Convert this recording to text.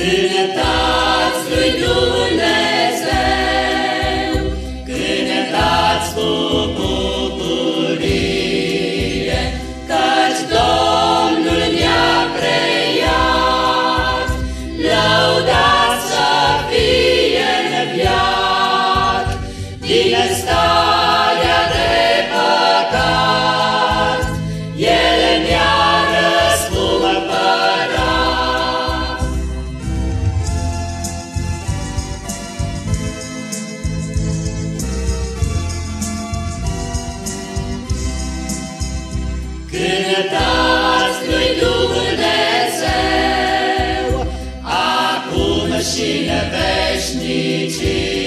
Cântați lui Dumnezeu, Cântați lui Dumnezeu, acum și în veșnicie.